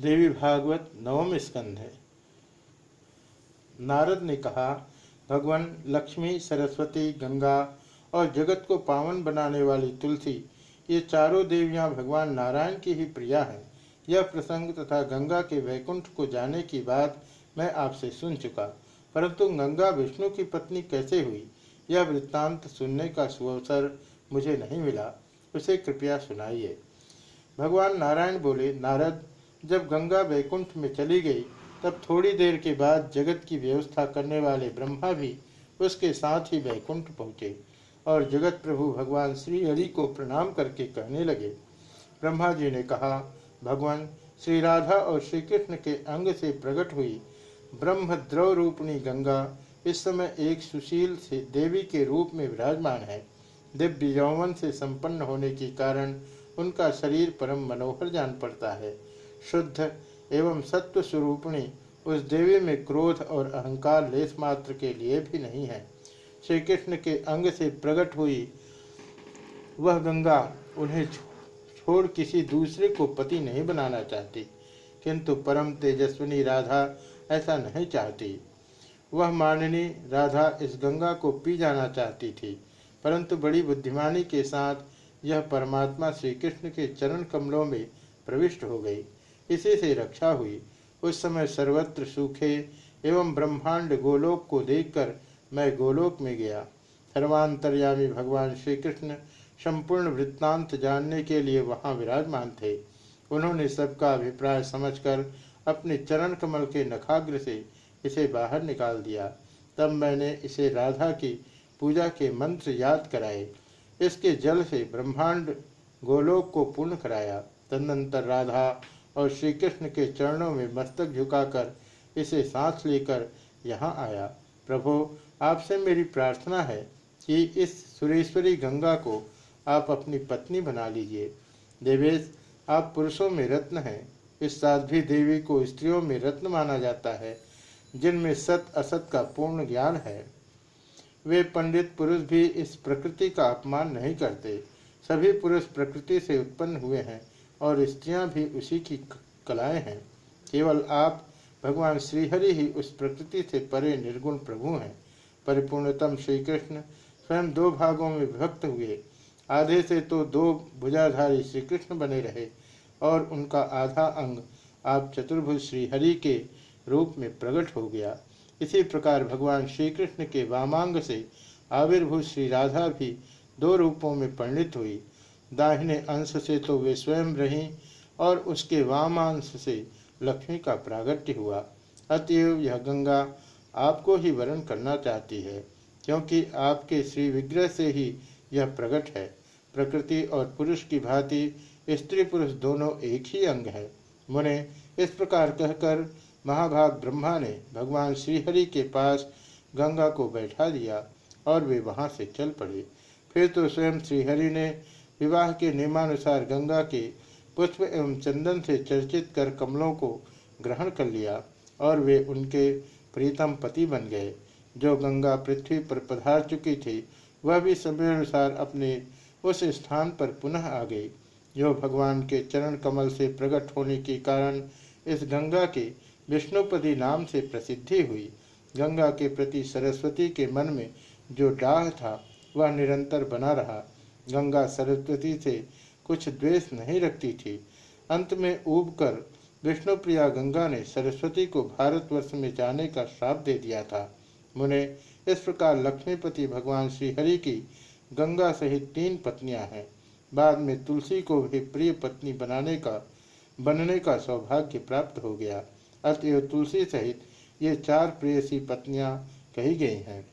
देवी भागवत नवम स्कंध है। नारद ने कहा, भगवान लक्ष्मी, सरस्वती, गंगा और जगत को पावन बनाने वाली तुलसी, ये चारों देवियाँ भगवान नारायण की ही प्रिया हैं। यह प्रसंग तथा गंगा के वैकुंठ को जाने की बात मैं आपसे सुन चुका। परंतु गंगा विष्णु की पत्नी कैसे हुई, यह वृत्तांत सुनने का सुअवसर मुझे नहीं मिला। उसे कृपया सुनाइए। भगवान नारायण बोले, नारद जब गंगा वैकुंठ में चली गई, तब थोड़ी देर के बाद जगत की व्यवस्था करने वाले ब्रह्मा भी उसके साथ ही वैकुंठ पहुँचे और जगत प्रभु भगवान श्री हरि को प्रणाम करके कहने लगे। ब्रह्मा जी ने कहा, भगवान, श्री राधा और श्री कृष्ण के अंग से प्रकट हुई ब्रह्म द्रव रूपणी गंगा इस समय एक सुशील से देवी के रूप में विराजमान है। दिव्य यौवन से संपन्न होने के कारण उनका शरीर परम मनोहर जान पड़ता है। शुद्ध एवं सत्व स्वरूपणी उस देवी में क्रोध और अहंकार लेस मात्र के लिए भी नहीं है। श्री कृष्ण के अंग से प्रकट हुई वह गंगा उन्हें छोड़ किसी दूसरे को पति नहीं बनाना चाहती, किंतु परम तेजस्विनी राधा ऐसा नहीं चाहती। वह माननी राधा इस गंगा को पी जाना चाहती थी, परंतु बड़ी बुद्धिमानी के साथ यह परमात्मा श्री कृष्ण के चरण कमलों में प्रविष्ट हो गई। इसी से रक्षा हुई। उस समय सर्वत्र सूखे एवं ब्रह्मांड गोलोक को देखकर मैं गोलोक में गया। सर्वांतर्यामी भगवान श्री कृष्ण संपूर्ण वृत्तांत जानने के लिए वहाँ विराजमान थे। उन्होंने सबका अभिप्राय समझकर अपने चरण कमल के नखाग्र से इसे बाहर निकाल दिया। तब मैंने इसे राधा की पूजा के मंत्र याद कराए। इसके जल से ब्रह्मांड गोलोक को पूर्ण कराया। तदनंतर राधा और श्री कृष्ण के चरणों में मस्तक झुकाकर इसे सांस लेकर यहाँ आया। प्रभु, आपसे मेरी प्रार्थना है कि इस सुरेश्वरी गंगा को आप अपनी पत्नी बना लीजिए। देवेश, आप पुरुषों में रत्न हैं। इस साध्वी देवी को स्त्रियों में रत्न माना जाता है, जिनमें सत असत का पूर्ण ज्ञान है। वे पंडित पुरुष भी इस प्रकृति का अपमान नहीं करते। सभी पुरुष प्रकृति से उत्पन्न हुए हैं। और स्त्रियाँ भी उसी की कलाएँ हैं। केवल आप, भगवान श्रीहरि ही उस प्रकृति से परे निर्गुण प्रभु हैं। परिपूर्णतम श्री कृष्ण स्वयं दो भागों में विभक्त हुए। आधे से तो दो भुजाधारी श्री कृष्ण बने रहे और उनका आधा अंग आप चतुर्भुज श्रीहरि के रूप में प्रकट हो गया। इसी प्रकार भगवान श्री कृष्ण के वामांग से आविर्भूत श्री राधा भी दो रूपों में परिणित हुई। दाहिने अंश से तो वे स्वयं रहीं और उसके वामांश से लक्ष्मी का प्रागट्य हुआ। अतएव यह गंगा आपको ही वर्ण करना चाहती है, क्योंकि आपके श्री विग्रह से ही यह प्रकट है। प्रकृति और पुरुष की भांति स्त्री पुरुष दोनों एक ही अंग है। मुने, इस प्रकार कहकर महाभाग ब्रह्मा ने भगवान श्रीहरि के पास गंगा को बैठा दिया और वे वहाँ से चल पड़े। फिर तो स्वयं श्रीहरि ने विवाह के नियमानुसार गंगा के पुष्प एवं चंदन से चर्चित कर कमलों को ग्रहण कर लिया और वे उनके प्रीतम पति बन गए। जो गंगा पृथ्वी पर पधार चुकी थी, वह भी समय अनुसार अपने उस स्थान पर पुनः आ गई। जो भगवान के चरण कमल से प्रकट होने के कारण इस गंगा के विष्णुपति नाम से प्रसिद्धि हुई। गंगा के प्रति सरस्वती के मन में जो डाह था, वह निरंतर बना रहा। गंगा सरस्वती से कुछ द्वेष नहीं रखती थी। अंत में ऊब कर विष्णुप्रिया गंगा ने सरस्वती को भारतवर्ष में जाने का श्राप दे दिया था। मुने, इस प्रकार लक्ष्मीपति भगवान श्रीहरि की गंगा सहित तीन पत्नियाँ हैं। बाद में तुलसी को भी प्रिय पत्नी बनाने का, बनने का सौभाग्य प्राप्त हो गया। अतएव तुलसी सहित ये चार प्रेयसी पत्नियाँ कही गई हैं।